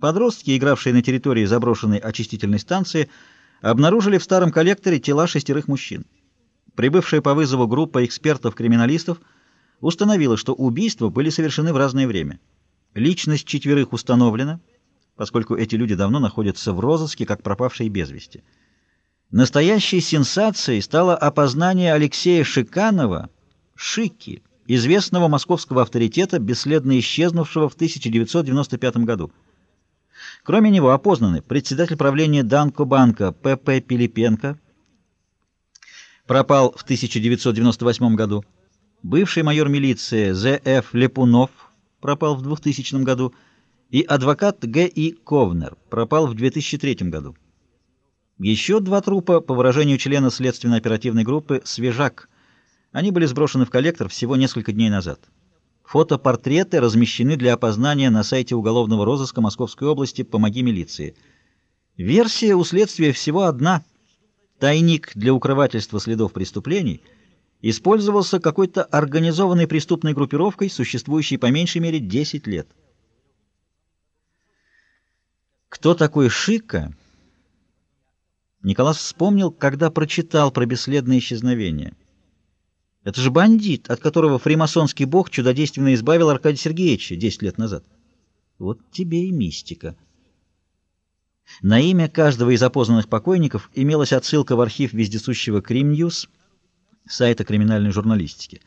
Подростки, игравшие на территории заброшенной очистительной станции, обнаружили в старом коллекторе тела шестерых мужчин. Прибывшая по вызову группа экспертов-криминалистов установила, что убийства были совершены в разное время. Личность четверых установлена, поскольку эти люди давно находятся в розыске, как пропавшие без вести. Настоящей сенсацией стало опознание Алексея Шиканова, Шики, известного московского авторитета, бесследно исчезнувшего в 1995 году. Кроме него опознаны председатель правления Данко-банка П.П. Пилипенко, пропал в 1998 году, бывший майор милиции З.Ф. Лепунов, пропал в 2000 году, и адвокат Г.И. Ковнер, пропал в 2003 году. Еще два трупа, по выражению члена следственно-оперативной группы, «Свежак», они были сброшены в коллектор всего несколько дней назад. Фотопортреты размещены для опознания на сайте уголовного розыска Московской области «Помоги милиции». Версия у следствия всего одна. Тайник для укрывательства следов преступлений использовался какой-то организованной преступной группировкой, существующей по меньшей мере 10 лет. Кто такой Шика? Николас вспомнил, когда прочитал про бесследное исчезновение. Это же бандит, от которого фримасонский бог чудодейственно избавил Аркадия Сергеевича 10 лет назад. Вот тебе и мистика. На имя каждого из опознанных покойников имелась отсылка в архив вездесущего Крим-Ньюс, сайта криминальной журналистики.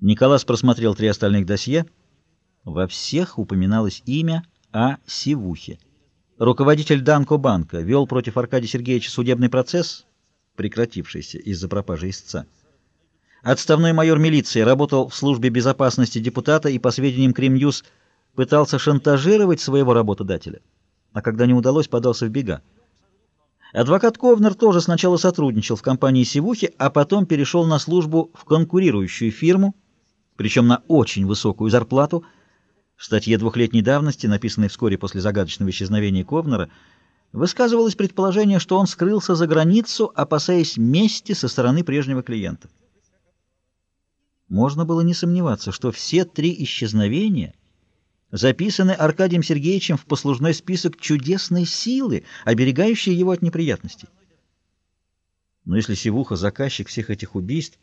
Николас просмотрел три остальных досье. Во всех упоминалось имя А. Сивухи. Руководитель Данко банка вел против Аркадия Сергеевича судебный процесс, прекратившийся из-за пропажи истца. Отставной майор милиции работал в службе безопасности депутата и, по сведениям Кремньюз, пытался шантажировать своего работодателя, а когда не удалось, подался в бега. Адвокат Ковнер тоже сначала сотрудничал в компании «Сивухи», а потом перешел на службу в конкурирующую фирму, причем на очень высокую зарплату. В статье двухлетней давности, написанной вскоре после загадочного исчезновения Ковнера, высказывалось предположение, что он скрылся за границу, опасаясь мести со стороны прежнего клиента. Можно было не сомневаться, что все три исчезновения записаны Аркадием Сергеевичем в послужной список чудесной силы, оберегающей его от неприятностей. Но если Сивуха — заказчик всех этих убийств,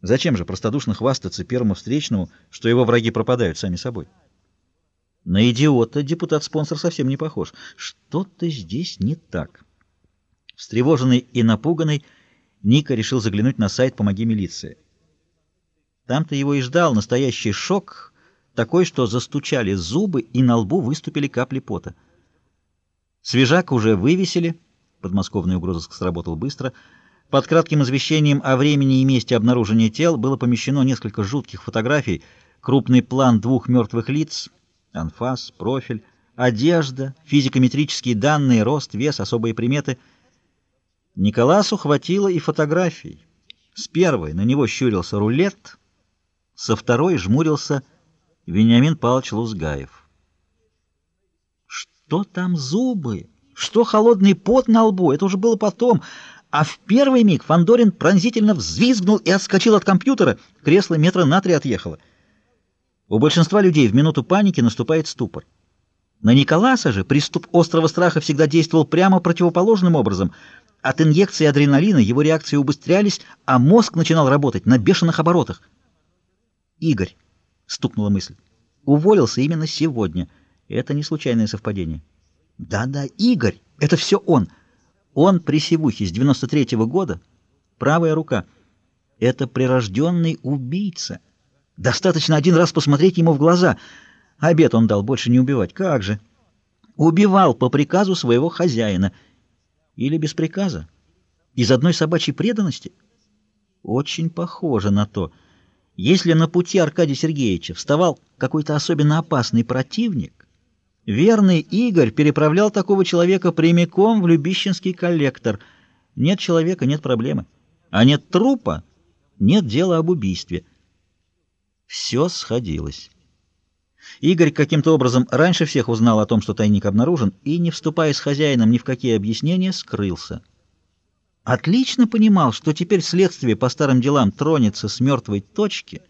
зачем же простодушно хвастаться первому встречному, что его враги пропадают сами собой? На идиота депутат-спонсор совсем не похож. Что-то здесь не так. Встревоженный и напуганный, Ника решил заглянуть на сайт «Помоги милиции». Там-то его и ждал настоящий шок, такой, что застучали зубы и на лбу выступили капли пота. Свежак уже вывесили, подмосковный угрозыск сработал быстро. Под кратким извещением о времени и месте обнаружения тел было помещено несколько жутких фотографий, крупный план двух мертвых лиц, анфас, профиль, одежда, физикометрические данные, рост, вес, особые приметы. Николасу хватило и фотографий. С первой на него щурился рулет — со второй жмурился Вениамин Павлович Лузгаев. Что там зубы? Что холодный пот на лбу? Это уже было потом. А в первый миг Фандорин пронзительно взвизгнул и отскочил от компьютера. Кресло метра на три отъехало. У большинства людей в минуту паники наступает ступор. На Николаса же приступ острого страха всегда действовал прямо противоположным образом. От инъекции адреналина его реакции убыстрялись, а мозг начинал работать на бешеных оборотах. Игорь, стукнула мысль. Уволился именно сегодня. Это не случайное совпадение. Да-да, Игорь, это все он. Он при Севухе с 93-го года, правая рука. Это прирожденный убийца. Достаточно один раз посмотреть ему в глаза. Обед он дал больше не убивать. Как же? Убивал по приказу своего хозяина. Или без приказа? Из одной собачьей преданности? Очень похоже на то. Если на пути Аркадия Сергеевича вставал какой-то особенно опасный противник, верный Игорь переправлял такого человека прямиком в Любищенский коллектор. Нет человека — нет проблемы. А нет трупа — нет дела об убийстве. Все сходилось. Игорь каким-то образом раньше всех узнал о том, что тайник обнаружен, и, не вступая с хозяином ни в какие объяснения, скрылся. Отлично понимал, что теперь следствие по старым делам тронется с мертвой точки,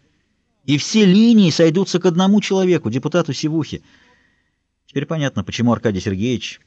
и все линии сойдутся к одному человеку, депутату Сивухе. Теперь понятно, почему Аркадий Сергеевич